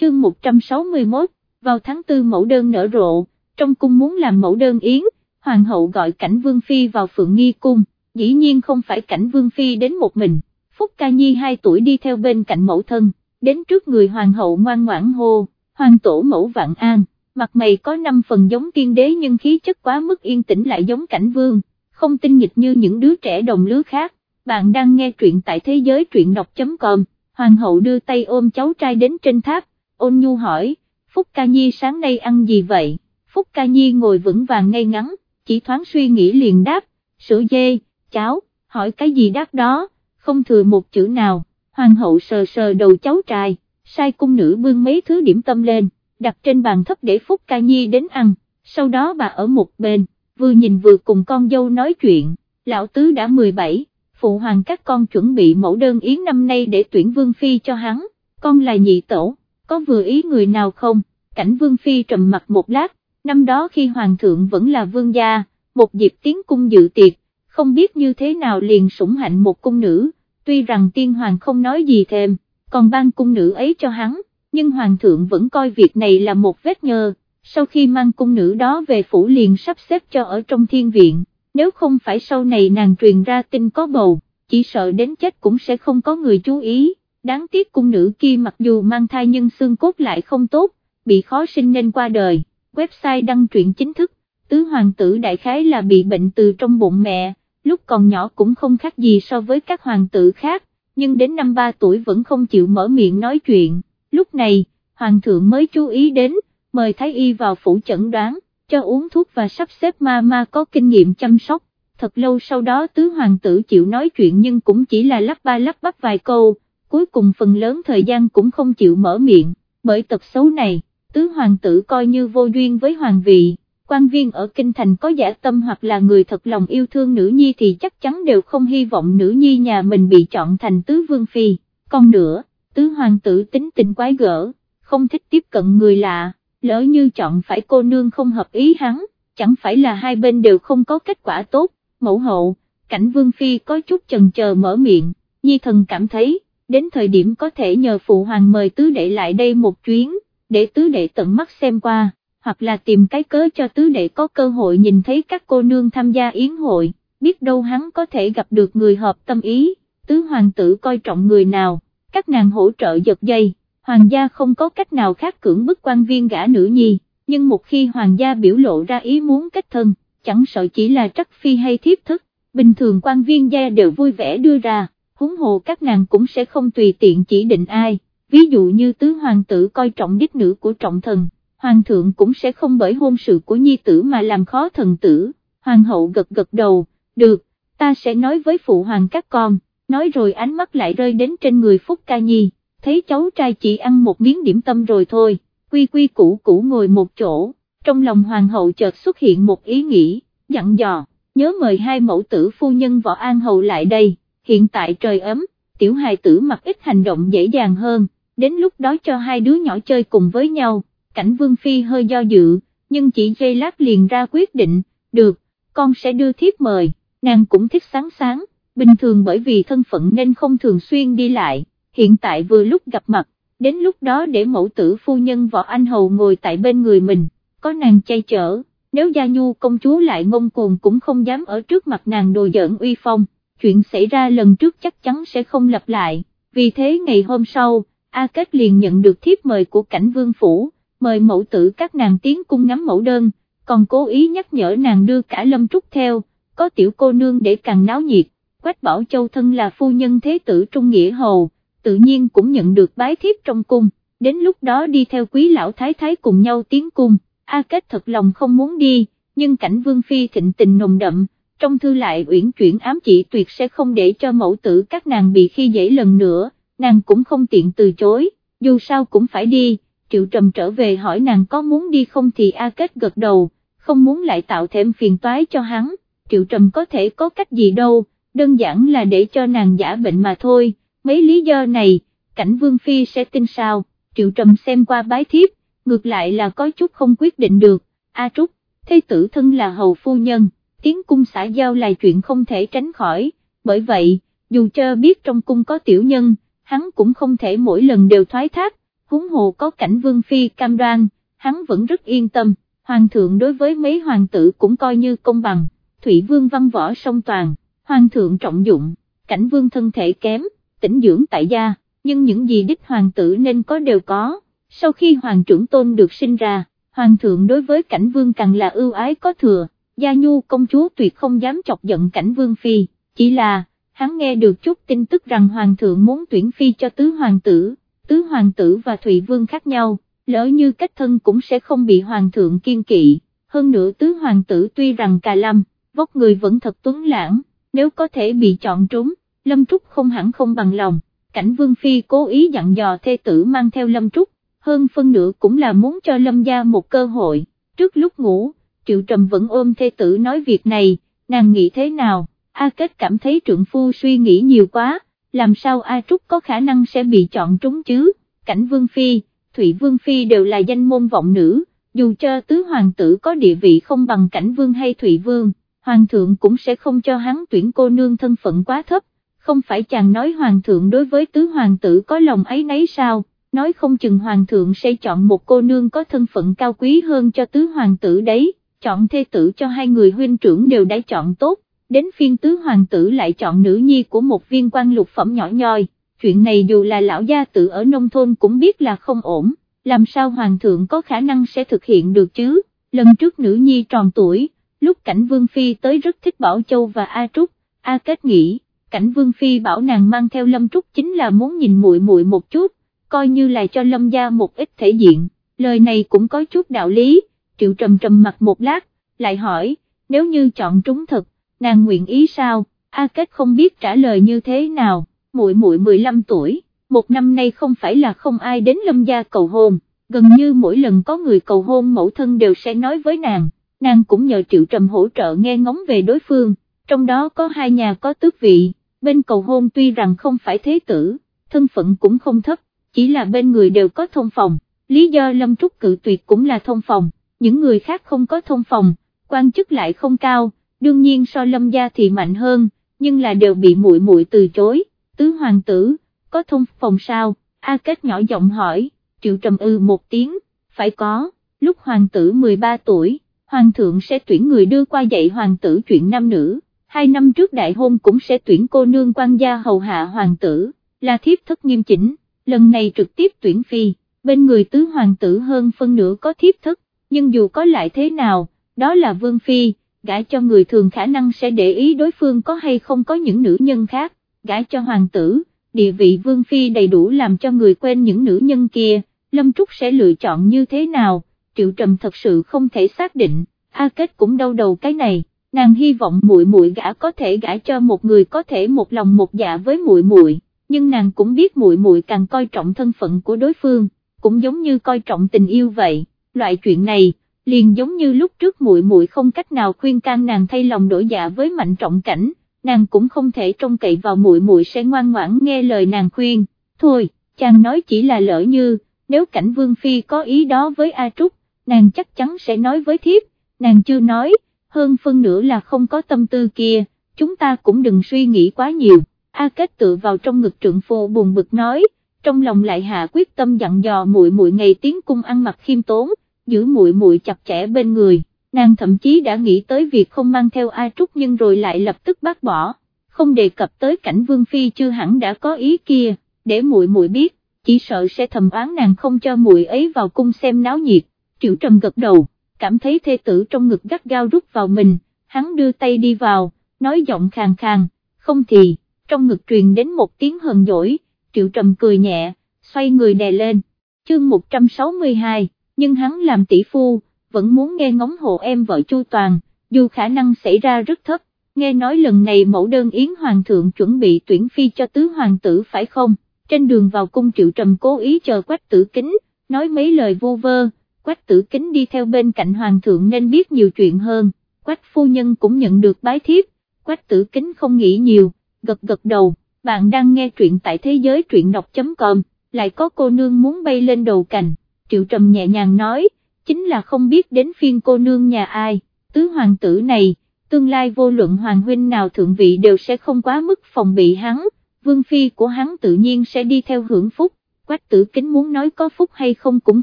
chương 161, vào tháng 4 mẫu đơn nở rộ, trong cung muốn làm mẫu đơn yến, hoàng hậu gọi cảnh vương phi vào phượng nghi cung, dĩ nhiên không phải cảnh vương phi đến một mình, Phúc Ca Nhi 2 tuổi đi theo bên cạnh mẫu thân, đến trước người hoàng hậu ngoan ngoãn hô, hoàng tổ mẫu vạn an, mặt mày có 5 phần giống tiên đế nhưng khí chất quá mức yên tĩnh lại giống cảnh vương, không tinh nghịch như những đứa trẻ đồng lứa khác, bạn đang nghe truyện tại thế giới truyện đọc.com, hoàng hậu đưa tay ôm cháu trai đến trên tháp, ôn nhu hỏi, Phúc Ca Nhi sáng nay ăn gì vậy, Phúc Ca Nhi ngồi vững vàng ngay ngắn, chỉ thoáng suy nghĩ liền đáp, sữa dê, cháo, hỏi cái gì đáp đó, không thừa một chữ nào, hoàng hậu sờ sờ đầu cháu trai, sai cung nữ bưng mấy thứ điểm tâm lên, đặt trên bàn thấp để Phúc Ca Nhi đến ăn, sau đó bà ở một bên, vừa nhìn vừa cùng con dâu nói chuyện, lão tứ đã 17, phụ hoàng các con chuẩn bị mẫu đơn yến năm nay để tuyển vương phi cho hắn, con là nhị tổ, có vừa ý người nào không, cảnh vương phi trầm mặt một lát, năm đó khi hoàng thượng vẫn là vương gia, một dịp tiến cung dự tiệc, không biết như thế nào liền sủng hạnh một cung nữ, tuy rằng tiên hoàng không nói gì thêm, còn ban cung nữ ấy cho hắn, nhưng hoàng thượng vẫn coi việc này là một vết nhơ, sau khi mang cung nữ đó về phủ liền sắp xếp cho ở trong thiên viện, nếu không phải sau này nàng truyền ra tin có bầu, chỉ sợ đến chết cũng sẽ không có người chú ý, đáng tiếc cung nữ kia mặc dù mang thai nhưng xương cốt lại không tốt, bị khó sinh nên qua đời, website đăng truyện chính thức, tứ hoàng tử đại khái là bị bệnh từ trong bụng mẹ, lúc còn nhỏ cũng không khác gì so với các hoàng tử khác, nhưng đến năm 3 tuổi vẫn không chịu mở miệng nói chuyện, lúc này, hoàng thượng mới chú ý đến, mời thái y vào phủ chẩn đoán, cho uống thuốc và sắp xếp ma ma có kinh nghiệm chăm sóc, thật lâu sau đó tứ hoàng tử chịu nói chuyện nhưng cũng chỉ là lắp ba lắp bắp vài câu, cuối cùng phần lớn thời gian cũng không chịu mở miệng, bởi tật xấu này, tứ hoàng tử coi như vô duyên với hoàng vị. Quan viên ở kinh thành có giả tâm hoặc là người thật lòng yêu thương nữ nhi thì chắc chắn đều không hy vọng nữ nhi nhà mình bị chọn thành tứ vương phi, còn nữa, tứ hoàng tử tính tình quái gở, không thích tiếp cận người lạ, lỡ như chọn phải cô nương không hợp ý hắn, chẳng phải là hai bên đều không có kết quả tốt, mẫu hậu, cảnh vương phi có chút chần chờ mở miệng, nhi thần cảm thấy, đến thời điểm có thể nhờ phụ hoàng mời tứ đệ lại đây một chuyến, để tứ đệ tận mắt xem qua hoặc là tìm cái cớ cho tứ đệ có cơ hội nhìn thấy các cô nương tham gia yến hội, biết đâu hắn có thể gặp được người hợp tâm ý, tứ hoàng tử coi trọng người nào, các nàng hỗ trợ giật dây, hoàng gia không có cách nào khác cưỡng bức quan viên gã nữ nhi, nhưng một khi hoàng gia biểu lộ ra ý muốn kết thân, chẳng sợ chỉ là trắc phi hay thiếp thức, bình thường quan viên gia đều vui vẻ đưa ra, huống hồ các nàng cũng sẽ không tùy tiện chỉ định ai, ví dụ như tứ hoàng tử coi trọng đích nữ của trọng thần hoàng thượng cũng sẽ không bởi hôn sự của nhi tử mà làm khó thần tử, hoàng hậu gật gật đầu, được, ta sẽ nói với phụ hoàng các con, nói rồi ánh mắt lại rơi đến trên người Phúc Ca Nhi, thấy cháu trai chỉ ăn một miếng điểm tâm rồi thôi, quy quy củ củ ngồi một chỗ, trong lòng hoàng hậu chợt xuất hiện một ý nghĩ, dặn dò, nhớ mời hai mẫu tử phu nhân võ an hậu lại đây, hiện tại trời ấm, tiểu hài tử mặc ít hành động dễ dàng hơn, đến lúc đó cho hai đứa nhỏ chơi cùng với nhau. Cảnh Vương Phi hơi do dự, nhưng chỉ giây lát liền ra quyết định, được, con sẽ đưa thiếp mời, nàng cũng thích sáng sáng, bình thường bởi vì thân phận nên không thường xuyên đi lại, hiện tại vừa lúc gặp mặt, đến lúc đó để mẫu tử phu nhân võ anh hầu ngồi tại bên người mình, có nàng chay chở, nếu gia nhu công chúa lại ngông cuồng cũng không dám ở trước mặt nàng đồ giỡn uy phong, chuyện xảy ra lần trước chắc chắn sẽ không lặp lại, vì thế ngày hôm sau, A Kết liền nhận được thiếp mời của cảnh vương phủ mời mẫu tử các nàng tiến cung ngắm mẫu đơn, còn cố ý nhắc nhở nàng đưa cả lâm trúc theo, có tiểu cô nương để càng náo nhiệt, Quách Bảo Châu thân là phu nhân thế tử Trung Nghĩa Hầu, tự nhiên cũng nhận được bái thiếp trong cung, đến lúc đó đi theo quý lão thái thái cùng nhau tiến cung, A Kết thật lòng không muốn đi, nhưng cảnh Vương Phi thịnh tình nồng đậm, trong thư lại uyển chuyển ám chỉ tuyệt sẽ không để cho mẫu tử các nàng bị khi dễ lần nữa, nàng cũng không tiện từ chối, dù sao cũng phải đi. Triệu Trầm trở về hỏi nàng có muốn đi không thì A Kết gật đầu, không muốn lại tạo thêm phiền toái cho hắn, Triệu Trầm có thể có cách gì đâu, đơn giản là để cho nàng giả bệnh mà thôi, mấy lý do này, cảnh Vương Phi sẽ tin sao, Triệu Trầm xem qua bái thiếp, ngược lại là có chút không quyết định được, A Trúc, thế tử thân là hầu phu nhân, tiếng cung xã giao là chuyện không thể tránh khỏi, bởi vậy, dù cho biết trong cung có tiểu nhân, hắn cũng không thể mỗi lần đều thoái thác, huống hồ có cảnh vương phi cam đoan, hắn vẫn rất yên tâm, hoàng thượng đối với mấy hoàng tử cũng coi như công bằng, thủy Vương văn võ song toàn, hoàng thượng trọng dụng, cảnh vương thân thể kém, tỉnh dưỡng tại gia, nhưng những gì đích hoàng tử nên có đều có, sau khi hoàng trưởng tôn được sinh ra, hoàng thượng đối với cảnh vương càng là ưu ái có thừa, gia nhu công chúa tuyệt không dám chọc giận cảnh vương phi, chỉ là, hắn nghe được chút tin tức rằng hoàng thượng muốn tuyển phi cho tứ hoàng tử, tứ hoàng tử và thụy vương khác nhau, lỡ như cách thân cũng sẽ không bị hoàng thượng kiên kỵ, hơn nữa tứ hoàng tử tuy rằng cà lâm, vóc người vẫn thật tuấn lãng, nếu có thể bị chọn trúng, Lâm Trúc không hẳn không bằng lòng, cảnh Vương Phi cố ý dặn dò thê tử mang theo Lâm Trúc, hơn phân nửa cũng là muốn cho Lâm gia một cơ hội, trước lúc ngủ, Triệu Trầm vẫn ôm thê tử nói việc này, nàng nghĩ thế nào, A Kết cảm thấy trượng phu suy nghĩ nhiều quá, làm sao A Trúc có khả năng sẽ bị chọn trúng chứ, cảnh Vương Phi, Thụy Vương Phi đều là danh môn vọng nữ, dù cho tứ hoàng tử có địa vị không bằng cảnh Vương hay Thụy Vương, hoàng thượng cũng sẽ không cho hắn tuyển cô nương thân phận quá thấp, không phải chàng nói hoàng thượng đối với tứ hoàng tử có lòng ấy nấy sao, nói không chừng hoàng thượng sẽ chọn một cô nương có thân phận cao quý hơn cho tứ hoàng tử đấy, chọn thê tử cho hai người huynh trưởng đều đã chọn tốt, đến phiên tứ hoàng tử lại chọn nữ nhi của một viên quan lục phẩm nhỏ nhoi, chuyện này dù là lão gia tử ở nông thôn cũng biết là không ổn, làm sao hoàng thượng có khả năng sẽ thực hiện được chứ, lần trước nữ nhi tròn tuổi, lúc cảnh Vương Phi tới rất thích Bảo Châu và A Trúc, A Kết nghĩ, cảnh Vương Phi bảo nàng mang theo Lâm Trúc chính là muốn nhìn muội muội một chút, coi như là cho Lâm gia một ít thể diện, lời này cũng có chút đạo lý, Triệu Trầm trầm mặt một lát, lại hỏi, nếu như chọn trúng thật, nàng nguyện ý sao, A Kết không biết trả lời như thế nào, muội muội 15 tuổi, một năm nay không phải là không ai đến Lâm gia cầu hôn, gần như mỗi lần có người cầu hôn mẫu thân đều sẽ nói với nàng. Nàng cũng nhờ Triệu Trầm hỗ trợ nghe ngóng về đối phương, trong đó có hai nhà có tước vị, bên cầu hôn tuy rằng không phải thế tử, thân phận cũng không thấp, chỉ là bên người đều có thông phòng, lý do Lâm Trúc cự tuyệt cũng là thông phòng, những người khác không có thông phòng, quan chức lại không cao, đương nhiên so Lâm gia thì mạnh hơn, nhưng là đều bị muội muội từ chối, tứ hoàng tử, có thông phòng sao, A Kết nhỏ giọng hỏi, Triệu Trầm ư một tiếng, phải có, lúc hoàng tử 13 tuổi hoàng thượng sẽ tuyển người đưa qua dạy hoàng tử chuyện nam nữ, hai năm trước đại hôn cũng sẽ tuyển cô nương quan gia hầu hạ hoàng tử, là thiếp thất nghiêm chỉnh, lần này trực tiếp tuyển phi, bên người tứ hoàng tử hơn phân nửa có thiếp thất, nhưng dù có lại thế nào, đó là vương phi, gã cho người thường khả năng sẽ để ý đối phương có hay không có những nữ nhân khác, gã cho hoàng tử, địa vị vương phi đầy đủ làm cho người quen những nữ nhân kia, Lâm Trúc sẽ lựa chọn như thế nào Triệu Trầm thật sự không thể xác định, A Kết cũng đau đầu cái này, nàng hy vọng muội muội gã có thể gả cho một người có thể một lòng một dạ với muội muội, nhưng nàng cũng biết muội muội càng coi trọng thân phận của đối phương, cũng giống như coi trọng tình yêu vậy, loại chuyện này, liền giống như lúc trước muội muội không cách nào khuyên can nàng thay lòng đổi dạ với mạnh trọng cảnh, nàng cũng không thể trông cậy vào muội muội sẽ ngoan ngoãn nghe lời nàng khuyên, thôi, chàng nói chỉ là lỡ như, nếu cảnh vương phi có ý đó với A Trúc, nàng chắc chắn sẽ nói với thiếp, nàng chưa nói, hơn phân nữa là không có tâm tư kia, chúng ta cũng đừng suy nghĩ quá nhiều, A Kết tự vào trong ngực trượng phu buồn bực nói, trong lòng lại hạ quyết tâm dặn dò muội muội ngày tiến cung ăn mặc khiêm tốn, giữ muội muội chặt chẽ bên người, nàng thậm chí đã nghĩ tới việc không mang theo A Trúc nhưng rồi lại lập tức bác bỏ, không đề cập tới cảnh Vương Phi chưa hẳn đã có ý kia, để muội muội biết, chỉ sợ sẽ thầm oán nàng không cho muội ấy vào cung xem náo nhiệt, Triệu Trầm gật đầu, cảm thấy thê tử trong ngực gắt gao rút vào mình, hắn đưa tay đi vào, nói giọng khàn khàn, không thì, trong ngực truyền đến một tiếng hờn dỗi, Triệu Trầm cười nhẹ, xoay người đè lên, chương 162, nhưng hắn làm tỷ phu, vẫn muốn nghe ngóng hộ em vợ Chu Toàn, dù khả năng xảy ra rất thấp, nghe nói lần này mẫu đơn yến hoàng thượng chuẩn bị tuyển phi cho tứ hoàng tử phải không, trên đường vào cung Triệu Trầm cố ý chờ quách tử kính, nói mấy lời vô vơ. Quách tử kính đi theo bên cạnh hoàng thượng nên biết nhiều chuyện hơn, quách phu nhân cũng nhận được bái thiếp, quách tử kính không nghĩ nhiều, gật gật đầu, bạn đang nghe truyện tại thế giới truyện đọc.com, lại có cô nương muốn bay lên đầu cành, triệu trầm nhẹ nhàng nói, chính là không biết đến phiên cô nương nhà ai, tứ hoàng tử này, tương lai vô luận hoàng huynh nào thượng vị đều sẽ không quá mức phòng bị hắn, vương phi của hắn tự nhiên sẽ đi theo hưởng phúc, Quách tử kính muốn nói có phúc hay không cũng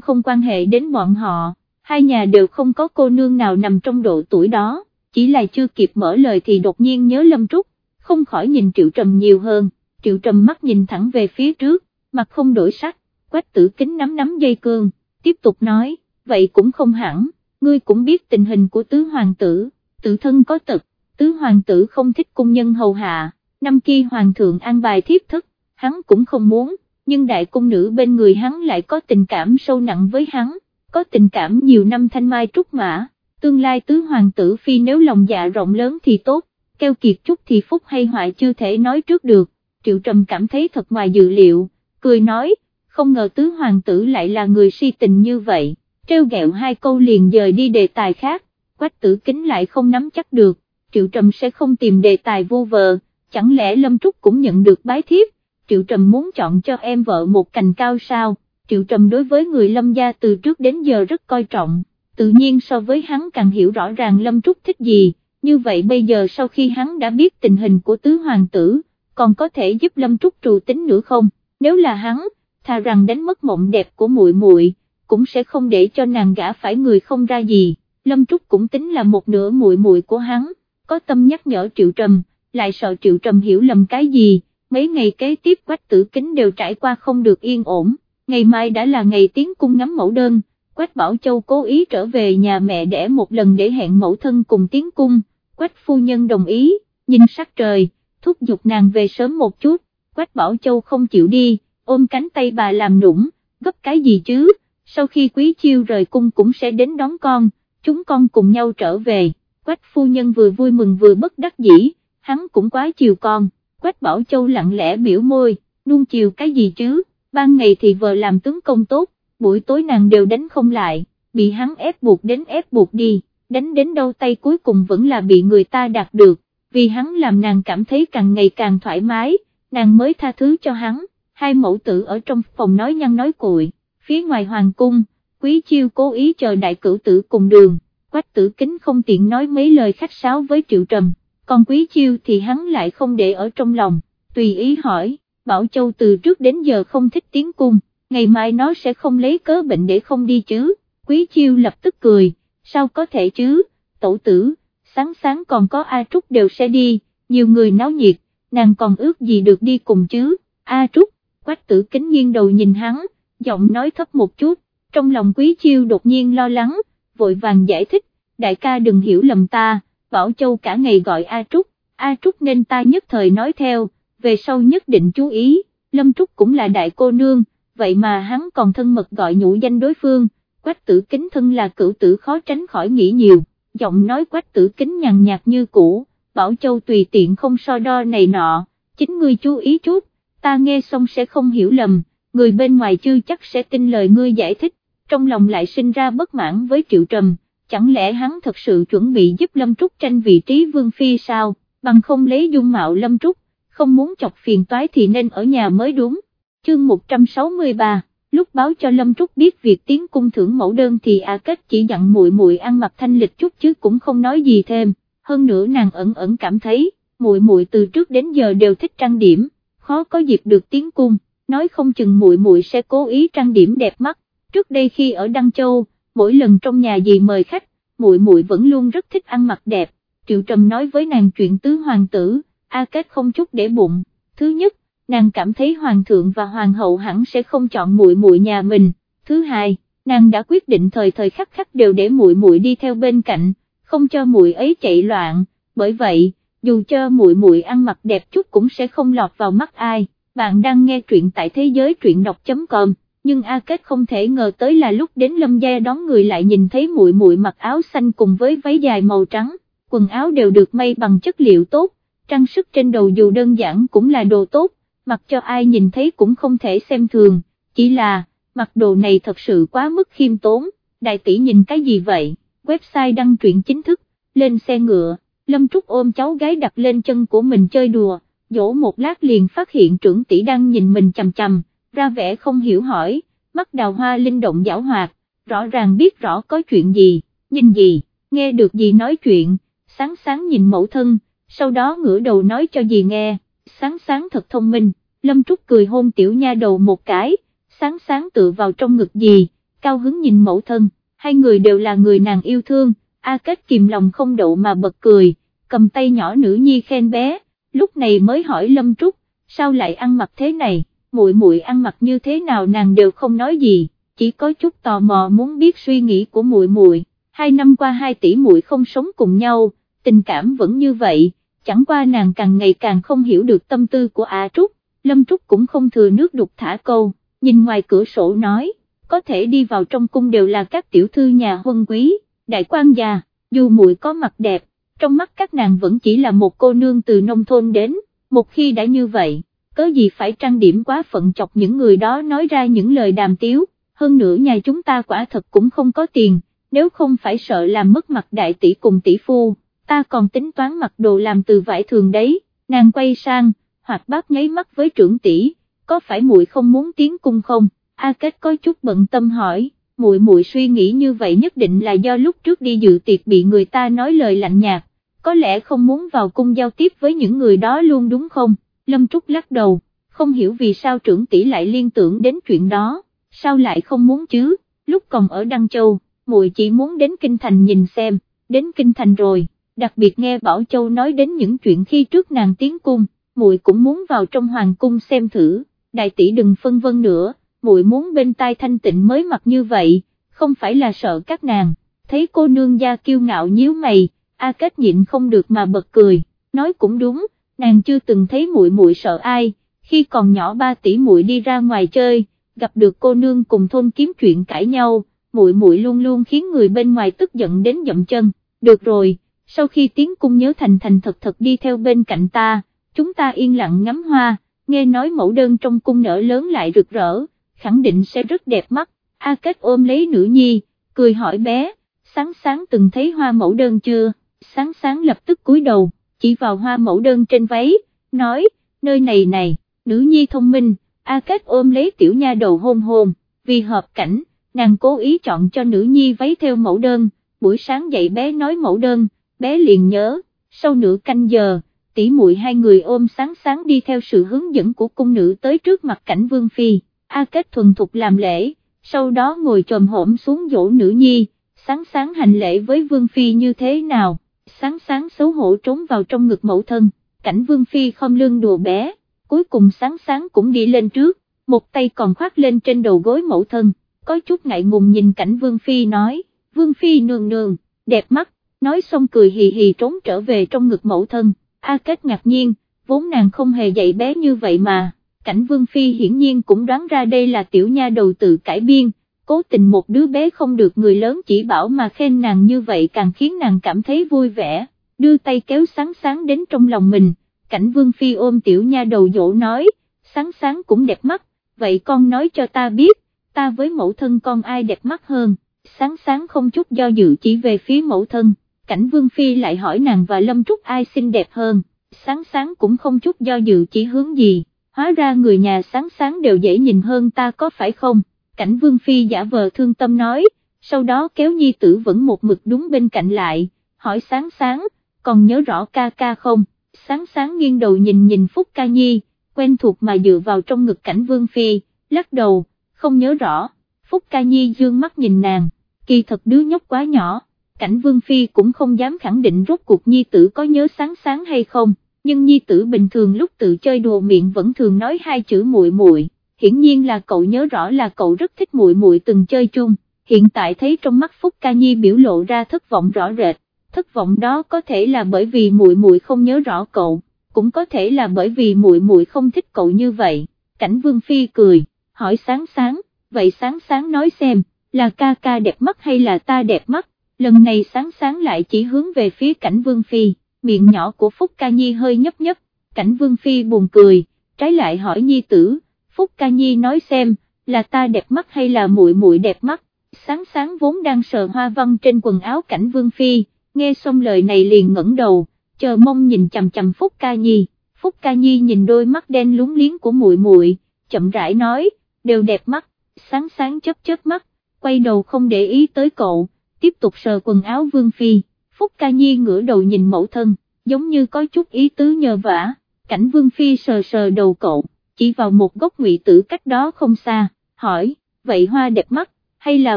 không quan hệ đến bọn họ, hai nhà đều không có cô nương nào nằm trong độ tuổi đó, chỉ là chưa kịp mở lời thì đột nhiên nhớ Lâm Trúc, không khỏi nhìn Triệu Trầm nhiều hơn, Triệu Trầm mắt nhìn thẳng về phía trước, mặt không đổi sắc, Quách tử kính nắm nắm dây cương, tiếp tục nói, vậy cũng không hẳn, ngươi cũng biết tình hình của tứ hoàng tử, tự thân có tật, tứ hoàng tử không thích cung nhân hầu hạ, năm kia hoàng thượng an bài thiếp thức, hắn cũng không muốn, nhưng đại cung nữ bên người hắn lại có tình cảm sâu nặng với hắn, có tình cảm nhiều năm thanh mai trúc mã, tương lai tứ hoàng tử phi nếu lòng dạ rộng lớn thì tốt, keo kiệt chút thì phúc hay hoại chưa thể nói trước được, triệu trầm cảm thấy thật ngoài dự liệu, cười nói, không ngờ tứ hoàng tử lại là người si tình như vậy, treo gẹo hai câu liền dời đi đề tài khác, quách tử kính lại không nắm chắc được, triệu trầm sẽ không tìm đề tài vô vờ, chẳng lẽ Lâm Trúc cũng nhận được bái thiếp, triệu trầm muốn chọn cho em vợ một cành cao sao, triệu trầm đối với người Lâm gia từ trước đến giờ rất coi trọng, tự nhiên so với hắn càng hiểu rõ ràng Lâm Trúc thích gì, như vậy bây giờ sau khi hắn đã biết tình hình của tứ hoàng tử, còn có thể giúp Lâm Trúc trù tính nữa không, nếu là hắn, thà rằng đánh mất mộng đẹp của muội muội, cũng sẽ không để cho nàng gã phải người không ra gì, Lâm Trúc cũng tính là một nửa muội muội của hắn, có tâm nhắc nhở Triệu Trầm, lại sợ Triệu Trầm hiểu lầm cái gì, mấy ngày kế tiếp Quách Tử Kính đều trải qua không được yên ổn, ngày mai đã là ngày tiến cung ngắm mẫu đơn, Quách Bảo Châu cố ý trở về nhà mẹ đẻ một lần để hẹn mẫu thân cùng tiến cung, Quách phu nhân đồng ý, nhìn sắc trời, thúc giục nàng về sớm một chút, Quách Bảo Châu không chịu đi, ôm cánh tay bà làm nũng, gấp cái gì chứ, sau khi quý chiêu rời cung cũng sẽ đến đón con, chúng con cùng nhau trở về, Quách phu nhân vừa vui mừng vừa bất đắc dĩ, hắn cũng quá chiều con, Quách Bảo Châu lặng lẽ biểu môi, nuông chiều cái gì chứ, ban ngày thì vợ làm tướng công tốt, buổi tối nàng đều đánh không lại, bị hắn ép buộc đến ép buộc đi, đánh đến đâu tay cuối cùng vẫn là bị người ta đạt được, vì hắn làm nàng cảm thấy càng ngày càng thoải mái, nàng mới tha thứ cho hắn, hai mẫu tử ở trong phòng nói nhăn nói cuội, phía ngoài hoàng cung, quý chiêu cố ý chờ đại cửu tử cùng đường, quách tử kính không tiện nói mấy lời khách sáo với triệu trầm, còn quý chiêu thì hắn lại không để ở trong lòng, tùy ý hỏi, Bảo Châu từ trước đến giờ không thích tiếng cung, ngày mai nó sẽ không lấy cớ bệnh để không đi chứ, quý chiêu lập tức cười, sao có thể chứ, tổ tử, sáng sáng còn có A Trúc đều sẽ đi, nhiều người náo nhiệt, nàng còn ước gì được đi cùng chứ, A Trúc, quách tử kính nghiêng đầu nhìn hắn, giọng nói thấp một chút, trong lòng quý chiêu đột nhiên lo lắng, vội vàng giải thích, đại ca đừng hiểu lầm ta, Bảo Châu cả ngày gọi A Trúc, A Trúc nên ta nhất thời nói theo, về sau nhất định chú ý, Lâm Trúc cũng là đại cô nương, vậy mà hắn còn thân mật gọi nhũ danh đối phương, quách tử kính thân là cửu tử khó tránh khỏi nghĩ nhiều, giọng nói quách tử kính nhàn nhạt như cũ, Bảo Châu tùy tiện không so đo này nọ, chính ngươi chú ý chút, ta nghe xong sẽ không hiểu lầm, người bên ngoài chưa chắc sẽ tin lời ngươi giải thích, trong lòng lại sinh ra bất mãn với Triệu Trầm, chẳng lẽ hắn thật sự chuẩn bị giúp Lâm Trúc tranh vị trí vương phi sao, bằng không lấy dung mạo Lâm Trúc, không muốn chọc phiền toái thì nên ở nhà mới đúng, chương 163 lúc báo cho Lâm Trúc biết việc tiến cung thưởng mẫu đơn thì A Kết chỉ dặn muội muội ăn mặc thanh lịch chút chứ cũng không nói gì thêm, hơn nữa nàng ẩn ẩn cảm thấy, muội muội từ trước đến giờ đều thích trang điểm, khó có dịp được tiến cung, nói không chừng muội muội sẽ cố ý trang điểm đẹp mắt, trước đây khi ở Đăng Châu, mỗi lần trong nhà gì mời khách, muội muội vẫn luôn rất thích ăn mặc đẹp, Triệu Trầm nói với nàng chuyện tứ hoàng tử, A Kết không chút để bụng, thứ nhất, nàng cảm thấy hoàng thượng và hoàng hậu hẳn sẽ không chọn muội muội nhà mình, thứ hai, nàng đã quyết định thời thời khắc khắc đều để muội muội đi theo bên cạnh, không cho muội ấy chạy loạn, bởi vậy, dù cho muội muội ăn mặc đẹp chút cũng sẽ không lọt vào mắt ai. Bạn đang nghe truyện tại thế giới truyện đọc.com, nhưng A Kết không thể ngờ tới là lúc đến Lâm Gia đón người lại nhìn thấy muội muội mặc áo xanh cùng với váy dài màu trắng, quần áo đều được may bằng chất liệu tốt, trang sức trên đầu dù đơn giản cũng là đồ tốt, mặc cho ai nhìn thấy cũng không thể xem thường, chỉ là, mặc đồ này thật sự quá mức khiêm tốn, đại tỷ nhìn cái gì vậy, website đăng truyện chính thức, lên xe ngựa, Lâm Trúc ôm cháu gái đặt lên chân của mình chơi đùa, dỗ một lát liền phát hiện trưởng tỷ đang nhìn mình chầm chầm, ra vẻ không hiểu hỏi, mắt đào hoa linh động giảo hoạt, rõ ràng biết rõ có chuyện gì, nhìn gì, nghe được gì nói chuyện, sáng sáng nhìn mẫu thân, sau đó ngửa đầu nói cho gì nghe, sáng sáng thật thông minh, Lâm Trúc cười hôn tiểu nha đầu một cái, sáng sáng tự vào trong ngực gì, cao hứng nhìn mẫu thân, hai người đều là người nàng yêu thương, A Kết kìm lòng không đậu mà bật cười, cầm tay nhỏ nữ nhi khen bé, lúc này mới hỏi Lâm Trúc, sao lại ăn mặc thế này, muội muội ăn mặc như thế nào nàng đều không nói gì, chỉ có chút tò mò muốn biết suy nghĩ của muội muội. hai năm qua hai tỷ muội không sống cùng nhau, tình cảm vẫn như vậy, chẳng qua nàng càng ngày càng không hiểu được tâm tư của A Trúc, Lâm Trúc cũng không thừa nước đục thả câu, nhìn ngoài cửa sổ nói, có thể đi vào trong cung đều là các tiểu thư nhà huân quý, đại quan già, dù muội có mặt đẹp, trong mắt các nàng vẫn chỉ là một cô nương từ nông thôn đến, một khi đã như vậy, cớ gì phải trang điểm quá phận chọc những người đó nói ra những lời đàm tiếu, hơn nữa nhà chúng ta quả thật cũng không có tiền, nếu không phải sợ làm mất mặt đại tỷ cùng tỷ phu, ta còn tính toán mặc đồ làm từ vải thường đấy, nàng quay sang, hoặc bác nháy mắt với trưởng tỷ, có phải muội không muốn tiến cung không, A Kết có chút bận tâm hỏi, muội muội suy nghĩ như vậy nhất định là do lúc trước đi dự tiệc bị người ta nói lời lạnh nhạt, có lẽ không muốn vào cung giao tiếp với những người đó luôn đúng không, Lâm Trúc lắc đầu, không hiểu vì sao trưởng tỷ lại liên tưởng đến chuyện đó, sao lại không muốn chứ, lúc còn ở Đăng Châu, muội chỉ muốn đến Kinh Thành nhìn xem, đến Kinh Thành rồi, đặc biệt nghe Bảo Châu nói đến những chuyện khi trước nàng tiến cung, muội cũng muốn vào trong hoàng cung xem thử, đại tỷ đừng phân vân nữa, muội muốn bên tai thanh tịnh mới mặc như vậy, không phải là sợ các nàng, thấy cô nương gia kiêu ngạo nhíu mày, A Kết nhịn không được mà bật cười, nói cũng đúng, nàng chưa từng thấy muội muội sợ ai, khi còn nhỏ ba tỷ muội đi ra ngoài chơi, gặp được cô nương cùng thôn kiếm chuyện cãi nhau, muội muội luôn luôn khiến người bên ngoài tức giận đến dậm chân, được rồi, sau khi tiến cung nhớ thành thành thật thật đi theo bên cạnh ta, chúng ta yên lặng ngắm hoa, nghe nói mẫu đơn trong cung nở lớn lại rực rỡ, khẳng định sẽ rất đẹp mắt, A Kết ôm lấy nữ nhi, cười hỏi bé, sáng sáng từng thấy hoa mẫu đơn chưa, sáng sáng lập tức cúi đầu, chỉ vào hoa mẫu đơn trên váy, nói, nơi này này, nữ nhi thông minh, A Kết ôm lấy tiểu nha đầu hôn hôn, vì hợp cảnh, nàng cố ý chọn cho nữ nhi váy theo mẫu đơn, buổi sáng dậy bé nói mẫu đơn, bé liền nhớ, sau nửa canh giờ, tỷ muội hai người ôm sáng sáng đi theo sự hướng dẫn của cung nữ tới trước mặt cảnh vương phi, A Kết thuần thục làm lễ, sau đó ngồi trồm hổm xuống dỗ nữ nhi, sáng sáng hành lễ với vương phi như thế nào, sáng sáng xấu hổ trốn vào trong ngực mẫu thân, cảnh vương phi không lương đùa bé, cuối cùng sáng sáng cũng đi lên trước, một tay còn khoác lên trên đầu gối mẫu thân, có chút ngại ngùng nhìn cảnh vương phi nói, vương phi nương nương, đẹp mắt, nói xong cười hì hì trốn trở về trong ngực mẫu thân, A Kết ngạc nhiên, vốn nàng không hề dạy bé như vậy mà, cảnh Vương Phi hiển nhiên cũng đoán ra đây là tiểu nha đầu tự cải biên, cố tình một đứa bé không được người lớn chỉ bảo mà khen nàng như vậy càng khiến nàng cảm thấy vui vẻ, đưa tay kéo sáng sáng đến trong lòng mình, cảnh Vương Phi ôm tiểu nha đầu dỗ nói, sáng sáng cũng đẹp mắt, vậy con nói cho ta biết, ta với mẫu thân con ai đẹp mắt hơn, sáng sáng không chút do dự chỉ về phía mẫu thân cảnh Vương Phi lại hỏi nàng và Lâm Trúc ai xinh đẹp hơn, sáng sáng cũng không chút do dự chỉ hướng gì, hóa ra người nhà sáng sáng đều dễ nhìn hơn ta có phải không, cảnh Vương Phi giả vờ thương tâm nói, sau đó kéo nhi tử vẫn một mực đúng bên cạnh lại, hỏi sáng sáng, còn nhớ rõ ca ca không, sáng sáng nghiêng đầu nhìn nhìn Phúc ca nhi, quen thuộc mà dựa vào trong ngực cảnh Vương Phi, lắc đầu, không nhớ rõ, Phúc ca nhi dương mắt nhìn nàng, kỳ thật đứa nhóc quá nhỏ cảnh Vương Phi cũng không dám khẳng định rốt cuộc nhi tử có nhớ sáng sáng hay không, nhưng nhi tử bình thường lúc tự chơi đùa miệng vẫn thường nói hai chữ muội muội. hiển nhiên là cậu nhớ rõ là cậu rất thích muội muội từng chơi chung, hiện tại thấy trong mắt Phúc Ca Nhi biểu lộ ra thất vọng rõ rệt, thất vọng đó có thể là bởi vì muội muội không nhớ rõ cậu, cũng có thể là bởi vì muội muội không thích cậu như vậy, cảnh Vương Phi cười, hỏi sáng sáng, vậy sáng sáng nói xem, là ca ca đẹp mắt hay là ta đẹp mắt, lần này sáng sáng lại chỉ hướng về phía cảnh Vương Phi, miệng nhỏ của Phúc Ca Nhi hơi nhấp nhấp, cảnh Vương Phi buồn cười, trái lại hỏi Nhi tử, Phúc Ca Nhi nói xem, là ta đẹp mắt hay là muội muội đẹp mắt, sáng sáng vốn đang sờ hoa văn trên quần áo cảnh Vương Phi, nghe xong lời này liền ngẩng đầu, chờ mong nhìn chằm chằm Phúc Ca Nhi, Phúc Ca Nhi nhìn đôi mắt đen lúng liếng của muội muội, chậm rãi nói, đều đẹp mắt, sáng sáng chớp chớp mắt, quay đầu không để ý tới cậu tiếp tục sờ quần áo Vương Phi, Phúc Ca Nhi ngửa đầu nhìn mẫu thân, giống như có chút ý tứ nhờ vả, cảnh Vương Phi sờ sờ đầu cậu, chỉ vào một gốc ngụy tử cách đó không xa, hỏi, vậy hoa đẹp mắt, hay là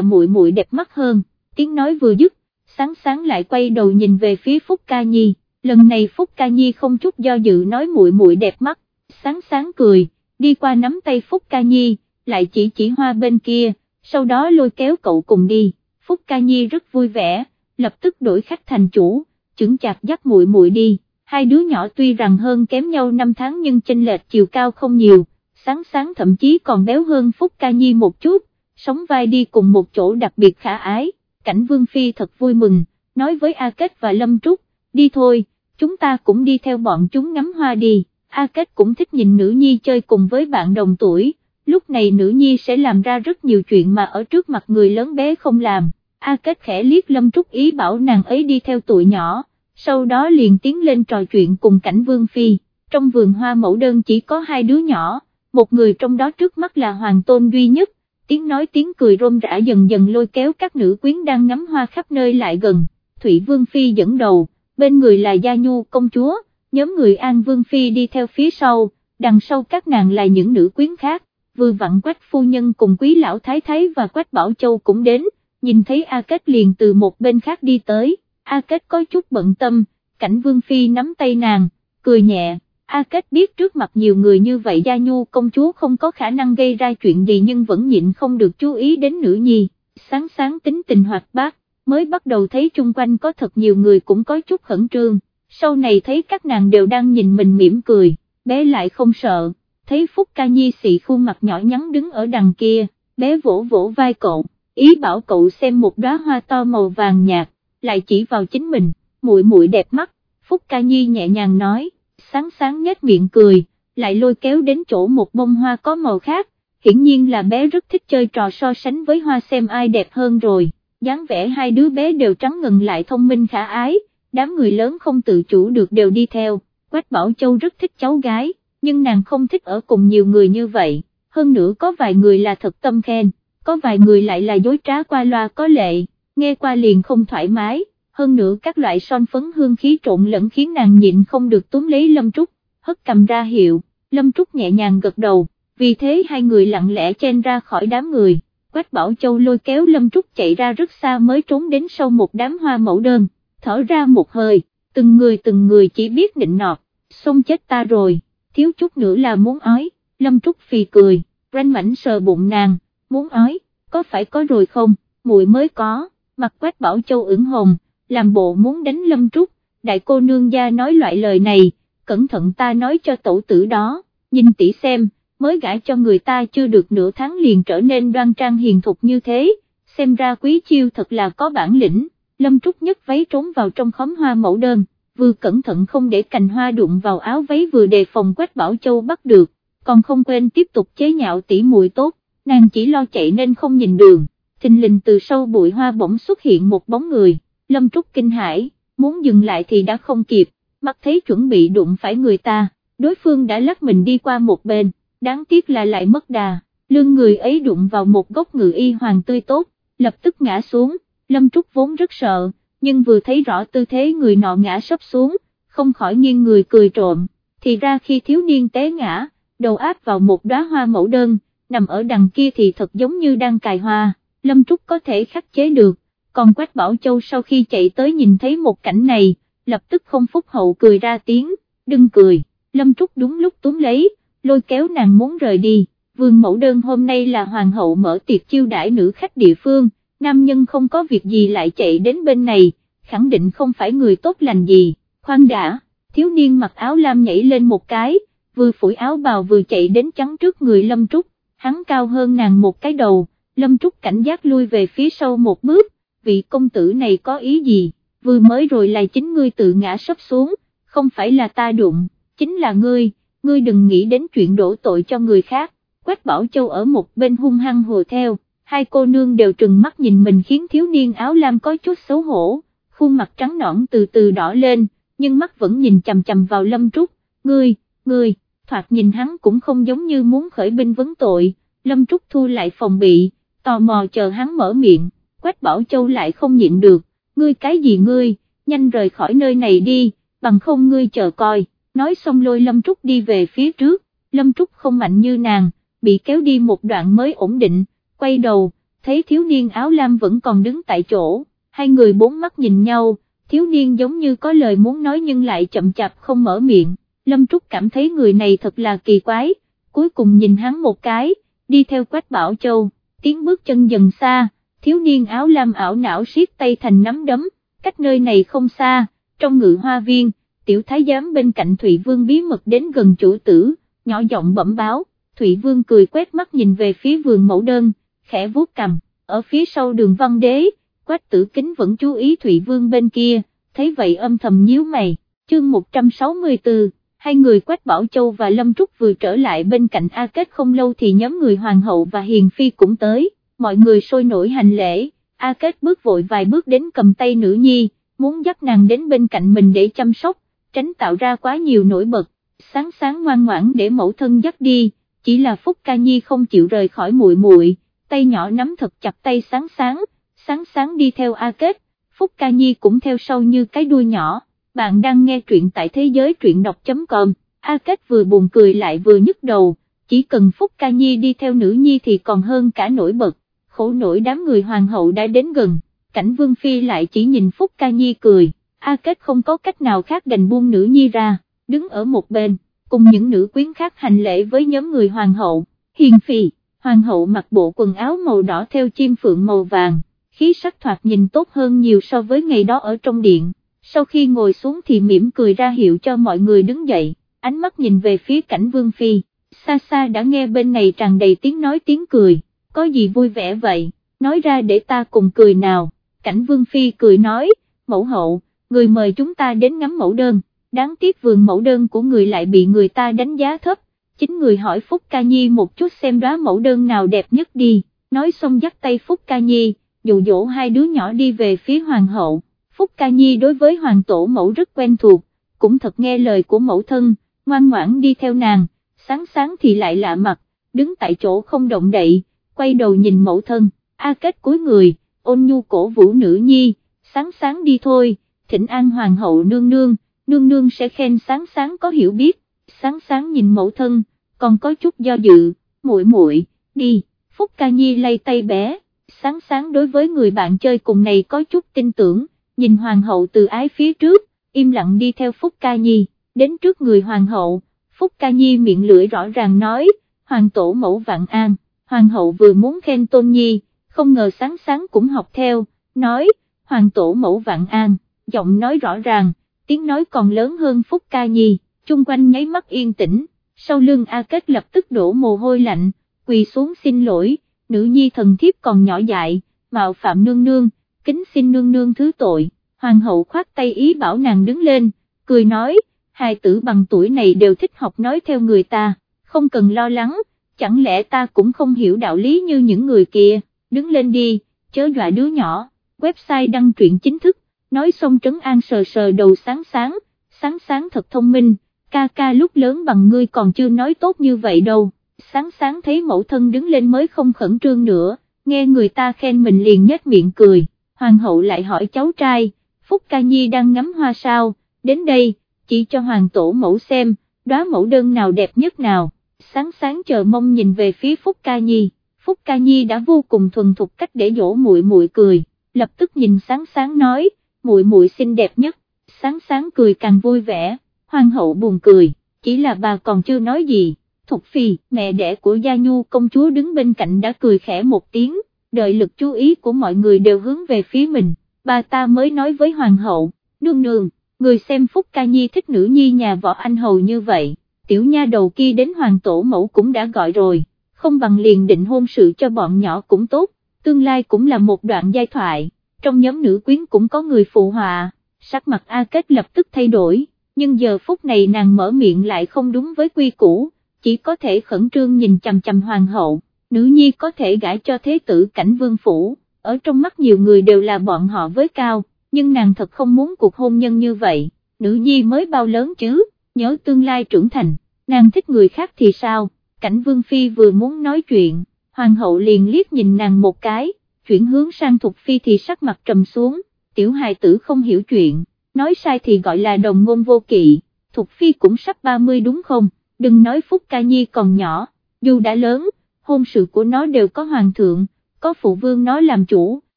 muội muội đẹp mắt hơn, tiếng nói vừa dứt, sáng sáng lại quay đầu nhìn về phía Phúc Ca Nhi, lần này Phúc Ca Nhi không chút do dự nói muội muội đẹp mắt, sáng sáng cười, đi qua nắm tay Phúc Ca Nhi, lại chỉ chỉ hoa bên kia, sau đó lôi kéo cậu cùng đi, Phúc Ca Nhi rất vui vẻ, lập tức đổi khách thành chủ, chững chạc dắt muội muội đi, hai đứa nhỏ tuy rằng hơn kém nhau 5 tháng nhưng chênh lệch chiều cao không nhiều, sáng sáng thậm chí còn béo hơn Phúc Ca Nhi một chút, sống vai đi cùng một chỗ đặc biệt khả ái, cảnh Vương Phi thật vui mừng, nói với A Kết và Lâm Trúc, đi thôi, chúng ta cũng đi theo bọn chúng ngắm hoa đi, A Kết cũng thích nhìn nữ nhi chơi cùng với bạn đồng tuổi, lúc này nữ nhi sẽ làm ra rất nhiều chuyện mà ở trước mặt người lớn bé không làm, A Kết khẽ liếc Lâm Trúc ý bảo nàng ấy đi theo tuổi nhỏ, sau đó liền tiến lên trò chuyện cùng cảnh Vương Phi, trong vườn hoa mẫu đơn chỉ có hai đứa nhỏ, một người trong đó trước mắt là Hoàng Tôn duy nhất, tiếng nói tiếng cười rôm rã dần dần lôi kéo các nữ quyến đang ngắm hoa khắp nơi lại gần, thủy Vương Phi dẫn đầu, bên người là Gia Nhu công chúa, nhóm người An Vương Phi đi theo phía sau, đằng sau các nàng là những nữ quyến khác, vừa vặn quách phu nhân cùng quý lão thái thái và quách bảo châu cũng đến, nhìn thấy A Kết liền từ một bên khác đi tới, A Kết có chút bận tâm, cảnh Vương Phi nắm tay nàng, cười nhẹ, A Kết biết trước mặt nhiều người như vậy Gia Nhu công chúa không có khả năng gây ra chuyện gì nhưng vẫn nhịn không được chú ý đến nữ nhi, sáng sáng tính tình hoạt bát, mới bắt đầu thấy chung quanh có thật nhiều người cũng có chút khẩn trương, sau này thấy các nàng đều đang nhìn mình mỉm cười, bé lại không sợ, thấy Phúc Ca Nhi xị khuôn mặt nhỏ nhắn đứng ở đằng kia, bé vỗ vỗ vai cậu, ý bảo cậu xem một đóa hoa to màu vàng nhạt, lại chỉ vào chính mình, muội muội đẹp mắt, Phúc Ca Nhi nhẹ nhàng nói sáng sáng nhếch miệng cười, lại lôi kéo đến chỗ một bông hoa có màu khác, hiển nhiên là bé rất thích chơi trò so sánh với hoa xem ai đẹp hơn rồi, dáng vẻ hai đứa bé đều trắng ngần lại thông minh khả ái, đám người lớn không tự chủ được đều đi theo, Quách Bảo Châu rất thích cháu gái, nhưng nàng không thích ở cùng nhiều người như vậy, hơn nữa có vài người là thật tâm khen, có vài người lại là dối trá qua loa có lệ, nghe qua liền không thoải mái. Hơn nữa các loại son phấn hương khí trộn lẫn khiến nàng nhịn không được túm lấy Lâm Trúc, hất cầm ra hiệu, Lâm Trúc nhẹ nhàng gật đầu, vì thế hai người lặng lẽ chen ra khỏi đám người, Quách Bảo Châu lôi kéo Lâm Trúc chạy ra rất xa mới trốn đến sau một đám hoa mẫu đơn, thở ra một hơi, từng người từng người chỉ biết nịnh nọt, xông chết ta rồi, thiếu chút nữa là muốn ói, Lâm Trúc phì cười, ranh mảnh sờ bụng nàng, muốn ói, có phải có rồi không, muội mới có, mặt Quách Bảo Châu ửng hồng, làm bộ muốn đánh Lâm Trúc, đại cô nương gia nói loại lời này, cẩn thận ta nói cho tổ tử đó, nhìn tỷ xem, mới gãi cho người ta chưa được nửa tháng liền trở nên đoan trang hiền thục như thế, xem ra quý chiêu thật là có bản lĩnh, Lâm Trúc nhất váy trốn vào trong khóm hoa mẫu đơn, vừa cẩn thận không để cành hoa đụng vào áo váy vừa đề phòng Quách Bảo Châu bắt được, còn không quên tiếp tục chế nhạo tỷ muội tốt, nàng chỉ lo chạy nên không nhìn đường, thình lình từ sâu bụi hoa bỗng xuất hiện một bóng người. Lâm Trúc kinh hãi, muốn dừng lại thì đã không kịp, mắt thấy chuẩn bị đụng phải người ta, đối phương đã lắc mình đi qua một bên, đáng tiếc là lại mất đà, lưng người ấy đụng vào một gốc ngự y hoàng tươi tốt, lập tức ngã xuống, Lâm Trúc vốn rất sợ, nhưng vừa thấy rõ tư thế người nọ ngã sấp xuống, không khỏi nghiêng người cười trộm, thì ra khi thiếu niên té ngã, đầu áp vào một đóa hoa mẫu đơn, nằm ở đằng kia thì thật giống như đang cài hoa, Lâm Trúc có thể khắc chế được, còn Quách Bảo Châu sau khi chạy tới nhìn thấy một cảnh này, lập tức không phúc hậu cười ra tiếng, đừng cười, Lâm Trúc đúng lúc túm lấy, lôi kéo nàng muốn rời đi, vương mẫu đơn hôm nay là hoàng hậu mở tiệc chiêu đãi nữ khách địa phương, nam nhân không có việc gì lại chạy đến bên này, khẳng định không phải người tốt lành gì, khoan đã, thiếu niên mặc áo lam nhảy lên một cái, vừa phủi áo bào vừa chạy đến chắn trước người Lâm Trúc, hắn cao hơn nàng một cái đầu, Lâm Trúc cảnh giác lui về phía sau một bước, vị công tử này có ý gì, vừa mới rồi là chính ngươi tự ngã sấp xuống, không phải là ta đụng, chính là ngươi, ngươi đừng nghĩ đến chuyện đổ tội cho người khác, Quách Bảo Châu ở một bên hung hăng hồ theo, hai cô nương đều trừng mắt nhìn mình khiến thiếu niên áo lam có chút xấu hổ, khuôn mặt trắng nõn từ từ đỏ lên, nhưng mắt vẫn nhìn chầm chầm vào Lâm Trúc, ngươi, ngươi, thoạt nhìn hắn cũng không giống như muốn khởi binh vấn tội, Lâm Trúc thu lại phòng bị, tò mò chờ hắn mở miệng. Quách Bảo Châu lại không nhịn được, ngươi cái gì ngươi, nhanh rời khỏi nơi này đi, bằng không ngươi chờ coi, nói xong lôi Lâm Trúc đi về phía trước, Lâm Trúc không mạnh như nàng, bị kéo đi một đoạn mới ổn định, quay đầu, thấy thiếu niên áo lam vẫn còn đứng tại chỗ, hai người bốn mắt nhìn nhau, thiếu niên giống như có lời muốn nói nhưng lại chậm chạp không mở miệng, Lâm Trúc cảm thấy người này thật là kỳ quái, cuối cùng nhìn hắn một cái, đi theo Quách Bảo Châu, tiếng bước chân dần xa, thiếu niên áo lam ảo não siết tay thành nắm đấm, cách nơi này không xa, trong ngự hoa viên, tiểu thái giám bên cạnh Thụy Vương bí mật đến gần chủ tử, nhỏ giọng bẩm báo, Thụy Vương cười quét mắt nhìn về phía vườn mẫu đơn, khẽ vuốt cầm, ở phía sau đường văn đế, quách tử kính vẫn chú ý Thụy Vương bên kia, thấy vậy âm thầm nhíu mày, chương 164 hai người Quách Bảo Châu và Lâm Trúc vừa trở lại bên cạnh A Kết không lâu thì nhóm người Hoàng hậu và Hiền Phi cũng tới, mọi người sôi nổi hành lễ, A Kết bước vội vài bước đến cầm tay nữ nhi, muốn dắt nàng đến bên cạnh mình để chăm sóc, tránh tạo ra quá nhiều nổi bật, sáng sáng ngoan ngoãn để mẫu thân dắt đi, chỉ là Phúc Ca Nhi không chịu rời khỏi muội muội, tay nhỏ nắm thật chặt tay sáng sáng, sáng sáng đi theo A Kết, Phúc Ca Nhi cũng theo sau như cái đuôi nhỏ. Bạn đang nghe truyện tại thế giới truyện đọc.com, A Kết vừa buồn cười lại vừa nhức đầu, chỉ cần Phúc Ca Nhi đi theo nữ nhi thì còn hơn cả nổi bật, khổ nổi đám người hoàng hậu đã đến gần, cảnh Vương Phi lại chỉ nhìn Phúc Ca Nhi cười, A Kết không có cách nào khác đành buông nữ nhi ra, đứng ở một bên, cùng những nữ quyến khác hành lễ với nhóm người hoàng hậu, hiền phi, hoàng hậu mặc bộ quần áo màu đỏ theo chim phượng màu vàng, khí sắc thoạt nhìn tốt hơn nhiều so với ngày đó ở trong điện. Sau khi ngồi xuống thì mỉm cười ra hiệu cho mọi người đứng dậy, ánh mắt nhìn về phía cảnh vương phi, xa xa đã nghe bên này tràn đầy tiếng nói tiếng cười, có gì vui vẻ vậy, nói ra để ta cùng cười nào, cảnh vương phi cười nói, mẫu hậu, người mời chúng ta đến ngắm mẫu đơn, đáng tiếc vườn mẫu đơn của người lại bị người ta đánh giá thấp, chính người hỏi Phúc Ca Nhi một chút xem đó mẫu đơn nào đẹp nhất đi, nói xong dắt tay Phúc Ca Nhi, dụ dỗ hai đứa nhỏ đi về phía hoàng hậu. Phúc Ca Nhi đối với hoàng tổ mẫu rất quen thuộc, cũng thật nghe lời của mẫu thân, ngoan ngoãn đi theo nàng, sáng sáng thì lại lạ mặt, đứng tại chỗ không động đậy, quay đầu nhìn mẫu thân, A Kết cuối người, ôn nhu cổ vũ nữ nhi, sáng sáng đi thôi, thỉnh an hoàng hậu nương nương, nương nương sẽ khen sáng sáng có hiểu biết, sáng sáng nhìn mẫu thân, còn có chút do dự, muội muội đi, Phúc Ca Nhi lay tay bé, sáng sáng đối với người bạn chơi cùng này có chút tin tưởng, nhìn hoàng hậu từ ái phía trước, im lặng đi theo Phúc Ca Nhi, đến trước người hoàng hậu, Phúc Ca Nhi miệng lưỡi rõ ràng nói, hoàng tổ mẫu vạn an, hoàng hậu vừa muốn khen Tôn Nhi, không ngờ sáng sáng cũng học theo, nói, hoàng tổ mẫu vạn an, giọng nói rõ ràng, tiếng nói còn lớn hơn Phúc Ca Nhi, chung quanh nháy mắt yên tĩnh, sau lưng A Kết lập tức đổ mồ hôi lạnh, quỳ xuống xin lỗi, nữ nhi thần thiếp còn nhỏ dại, mạo phạm nương nương, kính xin nương nương thứ tội, hoàng hậu khoát tay ý bảo nàng đứng lên, cười nói, hai tử bằng tuổi này đều thích học nói theo người ta, không cần lo lắng, chẳng lẽ ta cũng không hiểu đạo lý như những người kia, đứng lên đi, chớ dọa đứa nhỏ, website đăng truyện chính thức, nói xong trấn an sờ sờ đầu sáng sáng, sáng sáng thật thông minh, ca ca lúc lớn bằng ngươi còn chưa nói tốt như vậy đâu, sáng sáng thấy mẫu thân đứng lên mới không khẩn trương nữa, nghe người ta khen mình liền nhếch miệng cười. Hoàng hậu lại hỏi cháu trai, Phúc Ca Nhi đang ngắm hoa sao, đến đây, chỉ cho hoàng tổ mẫu xem, đóa mẫu đơn nào đẹp nhất nào, sáng sáng chờ mong nhìn về phía Phúc Ca Nhi, Phúc Ca Nhi đã vô cùng thuần thục cách để dỗ muội muội cười, lập tức nhìn sáng sáng nói, muội muội xinh đẹp nhất, sáng sáng cười càng vui vẻ, hoàng hậu buồn cười, chỉ là bà còn chưa nói gì, Thục Phi, mẹ đẻ của Gia Nhu công chúa đứng bên cạnh đã cười khẽ một tiếng, đợi lực chú ý của mọi người đều hướng về phía mình, bà ta mới nói với hoàng hậu, nương nương, người xem Phúc Ca Nhi thích nữ nhi nhà võ anh hầu như vậy, tiểu nha đầu kia đến hoàng tổ mẫu cũng đã gọi rồi, không bằng liền định hôn sự cho bọn nhỏ cũng tốt, tương lai cũng là một đoạn giai thoại, trong nhóm nữ quyến cũng có người phụ họa, sắc mặt A Kết lập tức thay đổi, nhưng giờ phút này nàng mở miệng lại không đúng với quy củ, chỉ có thể khẩn trương nhìn chằm chằm hoàng hậu nữ nhi có thể gãi cho thế tử cảnh vương phủ, ở trong mắt nhiều người đều là bọn họ với cao, nhưng nàng thật không muốn cuộc hôn nhân như vậy, nữ nhi mới bao lớn chứ, nhớ tương lai trưởng thành, nàng thích người khác thì sao, cảnh vương phi vừa muốn nói chuyện, hoàng hậu liền liếc nhìn nàng một cái, chuyển hướng sang thục phi thì sắc mặt trầm xuống, tiểu hài tử không hiểu chuyện, nói sai thì gọi là đồng ngôn vô kỵ, thục phi cũng sắp 30 đúng không, đừng nói phúc ca nhi còn nhỏ. Dù đã lớn, hôn sự của nó đều có hoàng thượng, có phụ vương nó làm chủ,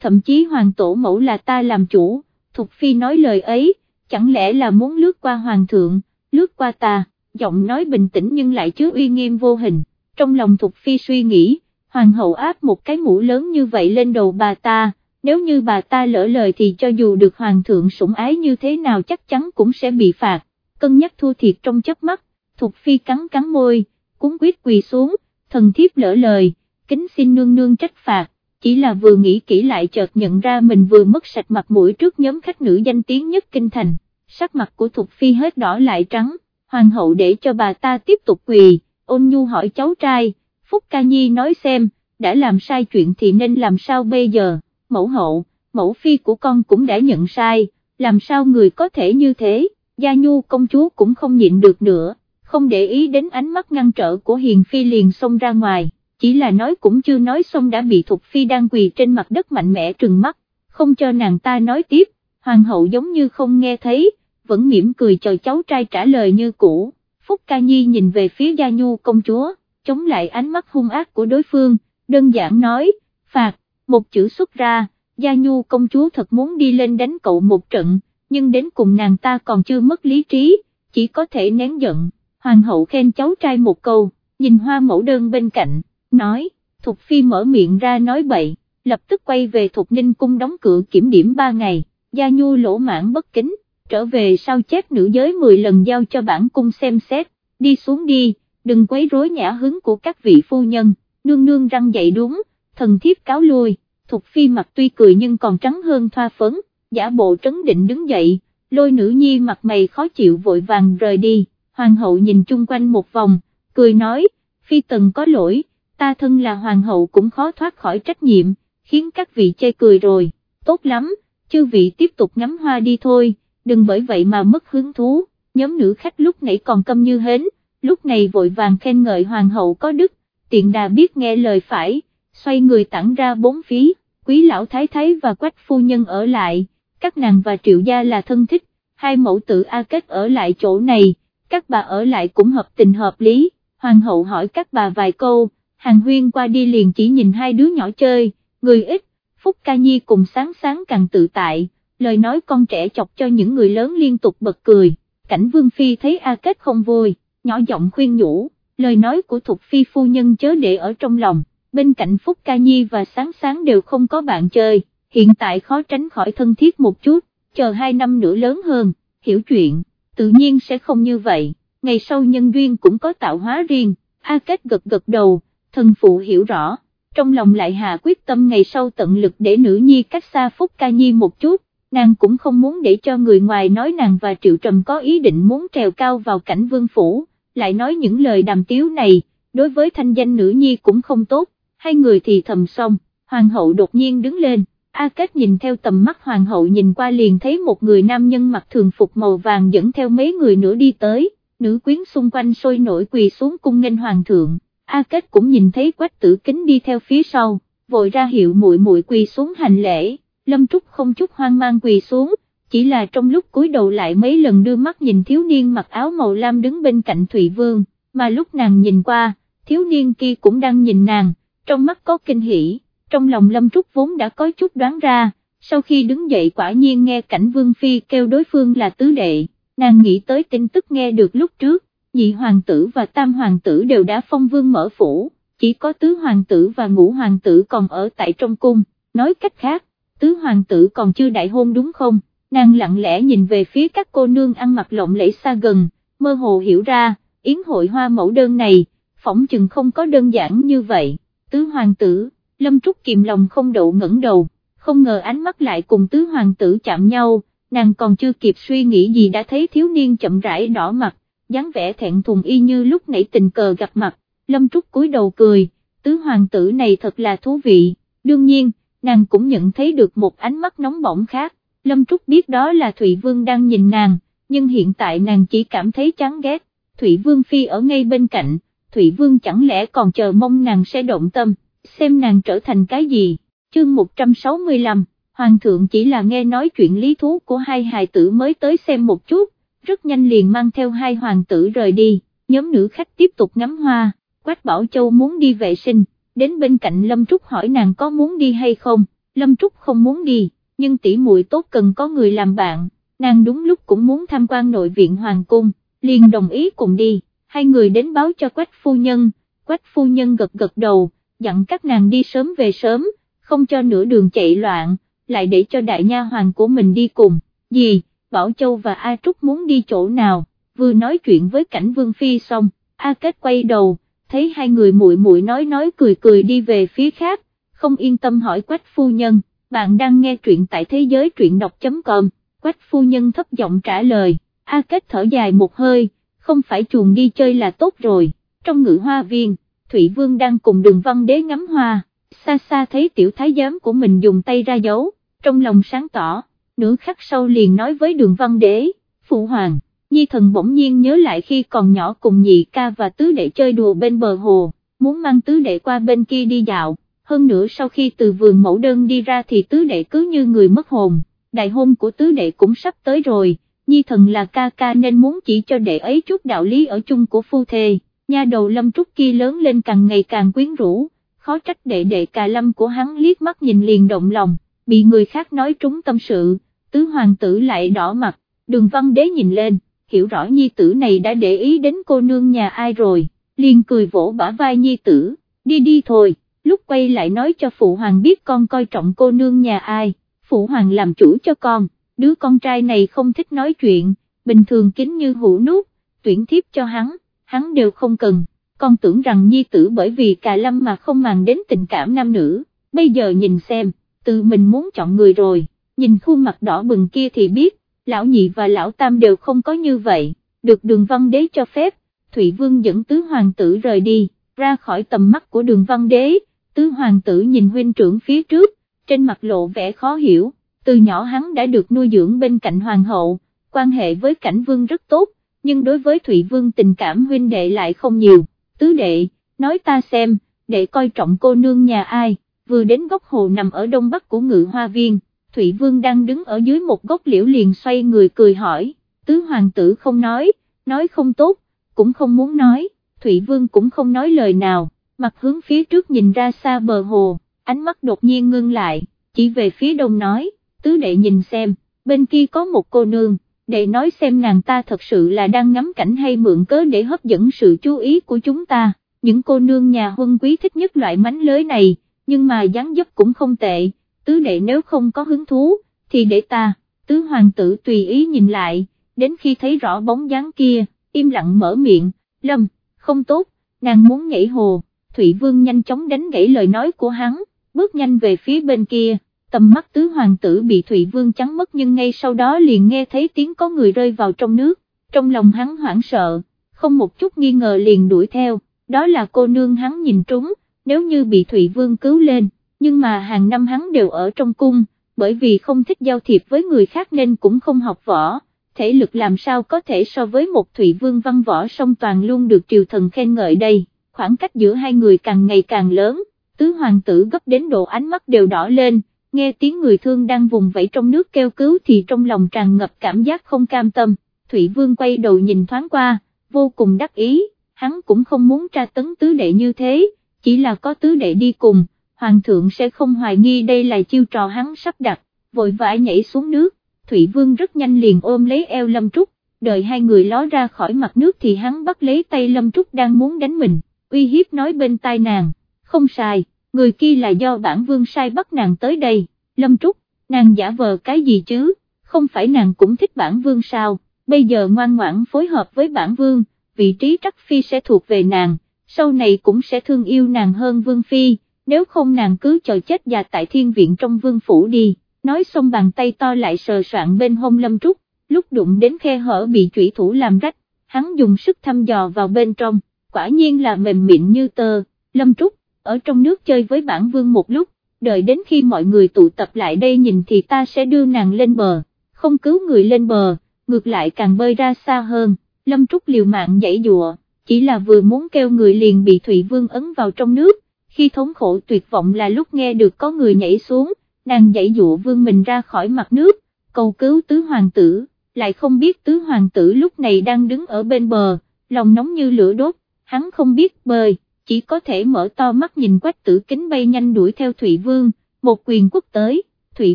thậm chí hoàng tổ mẫu là ta làm chủ, Thục Phi nói lời ấy, chẳng lẽ là muốn lướt qua hoàng thượng, lướt qua ta, giọng nói bình tĩnh nhưng lại chứa uy nghiêm vô hình, trong lòng Thục Phi suy nghĩ, hoàng hậu áp một cái mũ lớn như vậy lên đầu bà ta, nếu như bà ta lỡ lời thì cho dù được hoàng thượng sủng ái như thế nào chắc chắn cũng sẽ bị phạt, cân nhắc thua thiệt trong chớp mắt, Thục Phi cắn cắn môi, cúng quyết quỳ xuống, thần thiếp lỡ lời, kính xin nương nương trách phạt, chỉ là vừa nghĩ kỹ lại chợt nhận ra mình vừa mất sạch mặt mũi trước nhóm khách nữ danh tiếng nhất kinh thành, sắc mặt của Thục Phi hết đỏ lại trắng, hoàng hậu để cho bà ta tiếp tục quỳ, ôn nhu hỏi cháu trai, Phúc Ca Nhi nói xem, đã làm sai chuyện thì nên làm sao bây giờ, mẫu hậu, mẫu phi của con cũng đã nhận sai, làm sao người có thể như thế, Gia Nhu công chúa cũng không nhịn được nữa, không để ý đến ánh mắt ngăn trở của Hiền Phi liền xông ra ngoài, chỉ là nói cũng chưa nói xong đã bị Thục Phi đang quỳ trên mặt đất mạnh mẽ trừng mắt, không cho nàng ta nói tiếp, hoàng hậu giống như không nghe thấy, vẫn mỉm cười chờ cháu trai trả lời như cũ, Phúc Ca Nhi nhìn về phía Gia Nhu công chúa, chống lại ánh mắt hung ác của đối phương, đơn giản nói, phạt, một chữ xuất ra, Gia Nhu công chúa thật muốn đi lên đánh cậu một trận, nhưng đến cùng nàng ta còn chưa mất lý trí, chỉ có thể nén giận, hoàng hậu khen cháu trai một câu, nhìn hoa mẫu đơn bên cạnh, nói, Thục Phi mở miệng ra nói bậy, lập tức quay về Thục Ninh cung đóng cửa kiểm điểm ba ngày, Gia Nhu lỗ mãn bất kính, trở về sao chép nữ giới 10 lần giao cho bản cung xem xét, đi xuống đi, đừng quấy rối nhã hứng của các vị phu nhân, nương nương răng dậy đúng, thần thiếp cáo lui, Thục Phi mặt tuy cười nhưng còn trắng hơn thoa phấn, giả bộ trấn định đứng dậy, lôi nữ nhi mặt mày khó chịu vội vàng rời đi, hoàng hậu nhìn chung quanh một vòng, cười nói, Phi tần có lỗi, ta thân là hoàng hậu cũng khó thoát khỏi trách nhiệm, khiến các vị chê cười rồi, tốt lắm, chư vị tiếp tục ngắm hoa đi thôi, đừng bởi vậy mà mất hứng thú, nhóm nữ khách lúc nãy còn câm như hến, lúc này vội vàng khen ngợi hoàng hậu có đức, tiện đà biết nghe lời phải, xoay người tặng ra bốn phí, quý lão thái thái và quách phu nhân ở lại, các nàng và triệu gia là thân thích, hai mẫu tử A Kết ở lại chỗ này, các bà ở lại cũng hợp tình hợp lý, hoàng hậu hỏi các bà vài câu, hàng huyên qua đi liền chỉ nhìn hai đứa nhỏ chơi, người ít, Phúc Ca Nhi cùng sáng sáng càng tự tại, lời nói con trẻ chọc cho những người lớn liên tục bật cười, cảnh Vương Phi thấy A Kết không vui, nhỏ giọng khuyên nhủ, lời nói của Thục Phi phu nhân chớ để ở trong lòng, bên cạnh Phúc Ca Nhi và sáng sáng đều không có bạn chơi, hiện tại khó tránh khỏi thân thiết một chút, chờ hai năm nữa lớn hơn, hiểu chuyện, tự nhiên sẽ không như vậy, ngày sau nhân duyên cũng có tạo hóa riêng, A Kết gật gật đầu, thần phụ hiểu rõ, trong lòng lại hạ quyết tâm ngày sau tận lực để nữ nhi cách xa Phúc Ca Nhi một chút, nàng cũng không muốn để cho người ngoài nói nàng và Triệu Trầm có ý định muốn trèo cao vào cảnh vương phủ, lại nói những lời đàm tiếu này, đối với thanh danh nữ nhi cũng không tốt, hai người thì thầm xong, hoàng hậu đột nhiên đứng lên, A Kết nhìn theo tầm mắt hoàng hậu nhìn qua liền thấy một người nam nhân mặc thường phục màu vàng dẫn theo mấy người nữa đi tới, nữ quyến xung quanh sôi nổi quỳ xuống cung nghênh hoàng thượng, A Kết cũng nhìn thấy quách tử kính đi theo phía sau, vội ra hiệu muội muội quỳ xuống hành lễ, Lâm Trúc không chút hoang mang quỳ xuống, chỉ là trong lúc cúi đầu lại mấy lần đưa mắt nhìn thiếu niên mặc áo màu lam đứng bên cạnh Thụy Vương, mà lúc nàng nhìn qua, thiếu niên kia cũng đang nhìn nàng, trong mắt có kinh hỉ, trong lòng Lâm Trúc vốn đã có chút đoán ra, sau khi đứng dậy quả nhiên nghe cảnh Vương Phi kêu đối phương là tứ đệ, nàng nghĩ tới tin tức nghe được lúc trước, nhị hoàng tử và tam hoàng tử đều đã phong vương mở phủ, chỉ có tứ hoàng tử và ngũ hoàng tử còn ở tại trong cung, nói cách khác, tứ hoàng tử còn chưa đại hôn đúng không, nàng lặng lẽ nhìn về phía các cô nương ăn mặc lộng lẫy xa gần, mơ hồ hiểu ra, yến hội hoa mẫu đơn này, phỏng chừng không có đơn giản như vậy, tứ hoàng tử, lâm trúc kiềm lòng không đậu ngẩng đầu, không ngờ ánh mắt lại cùng tứ hoàng tử chạm nhau, nàng còn chưa kịp suy nghĩ gì đã thấy thiếu niên chậm rãi đỏ mặt, dáng vẻ thẹn thùng y như lúc nãy tình cờ gặp mặt, lâm trúc cúi đầu cười, tứ hoàng tử này thật là thú vị, đương nhiên, nàng cũng nhận thấy được một ánh mắt nóng bỏng khác, lâm trúc biết đó là Thụy Vương đang nhìn nàng, nhưng hiện tại nàng chỉ cảm thấy chán ghét, Thụy Vương Phi ở ngay bên cạnh, Thụy Vương chẳng lẽ còn chờ mong nàng sẽ động tâm, xem nàng trở thành cái gì, chương 165, Hoàng thượng chỉ là nghe nói chuyện lý thú của hai hài tử mới tới xem một chút, rất nhanh liền mang theo hai hoàng tử rời đi, nhóm nữ khách tiếp tục ngắm hoa, Quách Bảo Châu muốn đi vệ sinh, đến bên cạnh Lâm Trúc hỏi nàng có muốn đi hay không, Lâm Trúc không muốn đi, nhưng tỷ muội tốt cần có người làm bạn, nàng đúng lúc cũng muốn tham quan nội viện Hoàng Cung, liền đồng ý cùng đi, hai người đến báo cho Quách Phu Nhân, Quách Phu Nhân gật gật đầu, dặn các nàng đi sớm về sớm, không cho nửa đường chạy loạn, lại để cho đại nha hoàng của mình đi cùng, gì, Bảo Châu và A Trúc muốn đi chỗ nào, vừa nói chuyện với cảnh Vương Phi xong, A Kết quay đầu, thấy hai người muội muội nói nói cười cười đi về phía khác, không yên tâm hỏi Quách Phu Nhân, bạn đang nghe truyện tại thế giới truyện đọc.com, Quách Phu Nhân thấp giọng trả lời, A Kết thở dài một hơi, không phải chuồng đi chơi là tốt rồi, trong ngự hoa viên, Thụy Vương đang cùng đường văn đế ngắm hoa, xa xa thấy tiểu thái giám của mình dùng tay ra dấu, trong lòng sáng tỏ, nửa khắc sau liền nói với đường văn đế, Phụ Hoàng. Nhi thần bỗng nhiên nhớ lại khi còn nhỏ cùng nhị ca và tứ đệ chơi đùa bên bờ hồ, muốn mang tứ đệ qua bên kia đi dạo, hơn nữa sau khi từ vườn mẫu đơn đi ra thì tứ đệ cứ như người mất hồn, đại hôn của tứ đệ cũng sắp tới rồi, Nhi thần là ca ca nên muốn chỉ cho đệ ấy chút đạo lý ở chung của phu thê, nha đầu lâm trúc kia lớn lên càng ngày càng quyến rũ, khó trách đệ đệ cà lâm của hắn liếc mắt nhìn liền động lòng, bị người khác nói trúng tâm sự, tứ hoàng tử lại đỏ mặt, đường văn đế nhìn lên hiểu rõ nhi tử này đã để ý đến cô nương nhà ai rồi, liền cười vỗ bả vai nhi tử, đi đi thôi, lúc quay lại nói cho phụ hoàng biết con coi trọng cô nương nhà ai, phụ hoàng làm chủ cho con, đứa con trai này không thích nói chuyện, bình thường kính như hũ nút, tuyển thiếp cho hắn, hắn đều không cần, con tưởng rằng nhi tử bởi vì cà lâm mà không màng đến tình cảm nam nữ, bây giờ nhìn xem, tự mình muốn chọn người rồi, nhìn khuôn mặt đỏ bừng kia thì biết, lão nhị và lão tam đều không có như vậy, được đường văn đế cho phép, Thụy Vương dẫn tứ hoàng tử rời đi, ra khỏi tầm mắt của đường văn đế, tứ hoàng tử nhìn huynh trưởng phía trước, trên mặt lộ vẻ khó hiểu, từ nhỏ hắn đã được nuôi dưỡng bên cạnh hoàng hậu, quan hệ với cảnh vương rất tốt, nhưng đối với Thụy Vương tình cảm huynh đệ lại không nhiều, tứ đệ, nói ta xem, đệ coi trọng cô nương nhà ai, vừa đến góc hồ nằm ở đông bắc của ngự hoa viên Thụy Vương đang đứng ở dưới một gốc liễu liền xoay người cười hỏi, tứ hoàng tử không nói, nói không tốt, cũng không muốn nói, Thụy Vương cũng không nói lời nào, mặt hướng phía trước nhìn ra xa bờ hồ, ánh mắt đột nhiên ngưng lại, chỉ về phía đông nói, tứ đệ nhìn xem, bên kia có một cô nương, đệ nói xem nàng ta thật sự là đang ngắm cảnh hay mượn cớ để hấp dẫn sự chú ý của chúng ta, những cô nương nhà huân quý thích nhất loại mánh lưới này, nhưng mà dáng dấp cũng không tệ. Tứ đệ nếu không có hứng thú, thì để ta, tứ hoàng tử tùy ý nhìn lại, đến khi thấy rõ bóng dáng kia, im lặng mở miệng, lâm, không tốt, nàng muốn nhảy hồ, Thụy Vương nhanh chóng đánh gãy lời nói của hắn, bước nhanh về phía bên kia, tầm mắt tứ hoàng tử bị Thụy Vương chắn mất nhưng ngay sau đó liền nghe thấy tiếng có người rơi vào trong nước, trong lòng hắn hoảng sợ, không một chút nghi ngờ liền đuổi theo, đó là cô nương hắn nhìn trúng, nếu như bị Thụy Vương cứu lên nhưng mà hàng năm hắn đều ở trong cung, bởi vì không thích giao thiệp với người khác nên cũng không học võ, thể lực làm sao có thể so với một Thụy Vương văn võ song toàn luôn được triều thần khen ngợi đây, khoảng cách giữa hai người càng ngày càng lớn, tứ hoàng tử gấp đến độ ánh mắt đều đỏ lên, nghe tiếng người thương đang vùng vẫy trong nước kêu cứu thì trong lòng tràn ngập cảm giác không cam tâm, Thụy Vương quay đầu nhìn thoáng qua, vô cùng đắc ý, hắn cũng không muốn tra tấn tứ đệ như thế, chỉ là có tứ đệ đi cùng hoàng thượng sẽ không hoài nghi đây là chiêu trò hắn sắp đặt, vội vã nhảy xuống nước, Thụy Vương rất nhanh liền ôm lấy eo Lâm Trúc, đợi hai người ló ra khỏi mặt nước thì hắn bắt lấy tay Lâm Trúc đang muốn đánh mình, uy hiếp nói bên tai nàng, không sai, người kia là do bản vương sai bắt nàng tới đây, Lâm Trúc, nàng giả vờ cái gì chứ, không phải nàng cũng thích bản vương sao, bây giờ ngoan ngoãn phối hợp với bản vương, vị trí trắc phi sẽ thuộc về nàng, sau này cũng sẽ thương yêu nàng hơn vương phi. Nếu không nàng cứ chờ chết già tại thiên viện trong vương phủ đi, nói xong bàn tay to lại sờ soạn bên hông lâm trúc, lúc đụng đến khe hở bị chủy thủ làm rách, hắn dùng sức thăm dò vào bên trong, quả nhiên là mềm mịn như tơ, lâm trúc, ở trong nước chơi với bản vương một lúc, đợi đến khi mọi người tụ tập lại đây nhìn thì ta sẽ đưa nàng lên bờ, không cứu người lên bờ, ngược lại càng bơi ra xa hơn, lâm trúc liều mạng dãy dụa, chỉ là vừa muốn kêu người liền bị Thụy Vương ấn vào trong nước, khi thống khổ tuyệt vọng là lúc nghe được có người nhảy xuống, nàng dãy dụa vương mình ra khỏi mặt nước, cầu cứu tứ hoàng tử, lại không biết tứ hoàng tử lúc này đang đứng ở bên bờ, lòng nóng như lửa đốt, hắn không biết bơi, chỉ có thể mở to mắt nhìn quách tử kính bay nhanh đuổi theo Thụy Vương, một quyền quốc tới, Thụy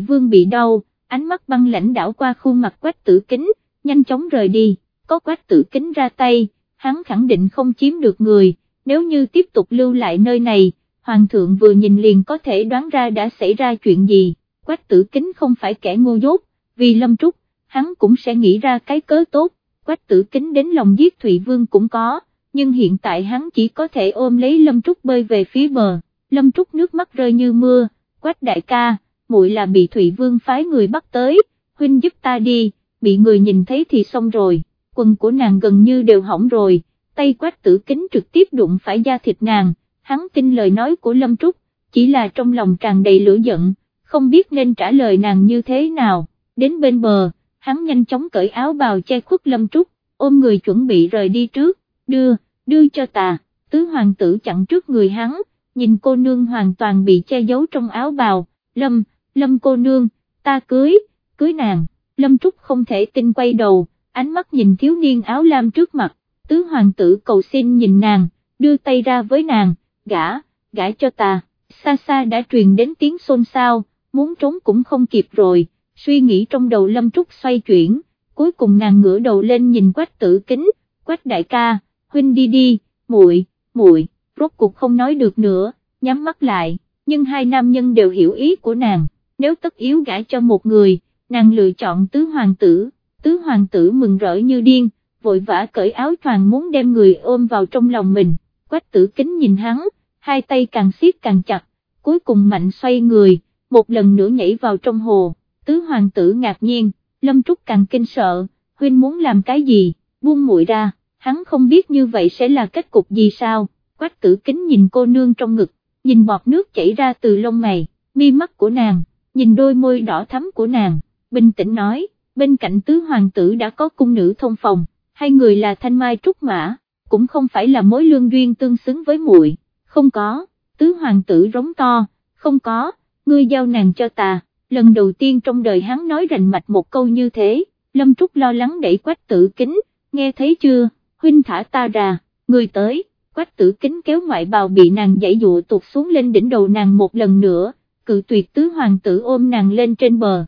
Vương bị đau, ánh mắt băng lãnh đảo qua khuôn mặt quách tử kính, nhanh chóng rời đi, có quách tử kính ra tay, hắn khẳng định không chiếm được người, nếu như tiếp tục lưu lại nơi này, Hoàng thượng vừa nhìn liền có thể đoán ra đã xảy ra chuyện gì, quách tử kính không phải kẻ ngu dốt, vì Lâm Trúc, hắn cũng sẽ nghĩ ra cái cớ tốt, quách tử kính đến lòng giết Thụy Vương cũng có, nhưng hiện tại hắn chỉ có thể ôm lấy Lâm Trúc bơi về phía bờ, Lâm Trúc nước mắt rơi như mưa, quách đại ca, muội là bị Thụy Vương phái người bắt tới, huynh giúp ta đi, bị người nhìn thấy thì xong rồi, quần của nàng gần như đều hỏng rồi, tay quách tử kính trực tiếp đụng phải da thịt nàng, hắn tin lời nói của Lâm Trúc, chỉ là trong lòng tràn đầy lửa giận, không biết nên trả lời nàng như thế nào, đến bên bờ, hắn nhanh chóng cởi áo bào che khuất Lâm Trúc, ôm người chuẩn bị rời đi trước, đưa, đưa cho ta, tứ hoàng tử chặn trước người hắn, nhìn cô nương hoàn toàn bị che giấu trong áo bào, Lâm, Lâm cô nương, ta cưới, cưới nàng, Lâm Trúc không thể tin quay đầu, ánh mắt nhìn thiếu niên áo lam trước mặt, tứ hoàng tử cầu xin nhìn nàng, đưa tay ra với nàng, gã, gã cho ta, xa xa đã truyền đến tiếng xôn xao, muốn trốn cũng không kịp rồi, suy nghĩ trong đầu Lâm Trúc xoay chuyển, cuối cùng nàng ngửa đầu lên nhìn quách tử kính, quách đại ca, huynh đi đi, muội, muội, rốt cuộc không nói được nữa, nhắm mắt lại, nhưng hai nam nhân đều hiểu ý của nàng, nếu tất yếu gãi cho một người, nàng lựa chọn tứ hoàng tử, tứ hoàng tử mừng rỡ như điên, vội vã cởi áo choàng muốn đem người ôm vào trong lòng mình, quách tử kính nhìn hắn, hai tay càng siết càng chặt, cuối cùng mạnh xoay người, một lần nữa nhảy vào trong hồ, tứ hoàng tử ngạc nhiên, lâm trúc càng kinh sợ, huynh muốn làm cái gì, buông muội ra, hắn không biết như vậy sẽ là kết cục gì sao, quách tử kính nhìn cô nương trong ngực, nhìn bọt nước chảy ra từ lông mày, mi mắt của nàng, nhìn đôi môi đỏ thắm của nàng, bình tĩnh nói, bên cạnh tứ hoàng tử đã có cung nữ thông phòng, hai người là thanh mai trúc mã, cũng không phải là mối lương duyên tương xứng với muội, không có, tứ hoàng tử rống to, không có, ngươi giao nàng cho ta, lần đầu tiên trong đời hắn nói rành mạch một câu như thế, lâm trúc lo lắng đẩy quách tử kính, nghe thấy chưa, huynh thả ta ra, người tới, quách tử kính kéo ngoại bào bị nàng dãy dụ tụt xuống lên đỉnh đầu nàng một lần nữa, cự tuyệt tứ hoàng tử ôm nàng lên trên bờ.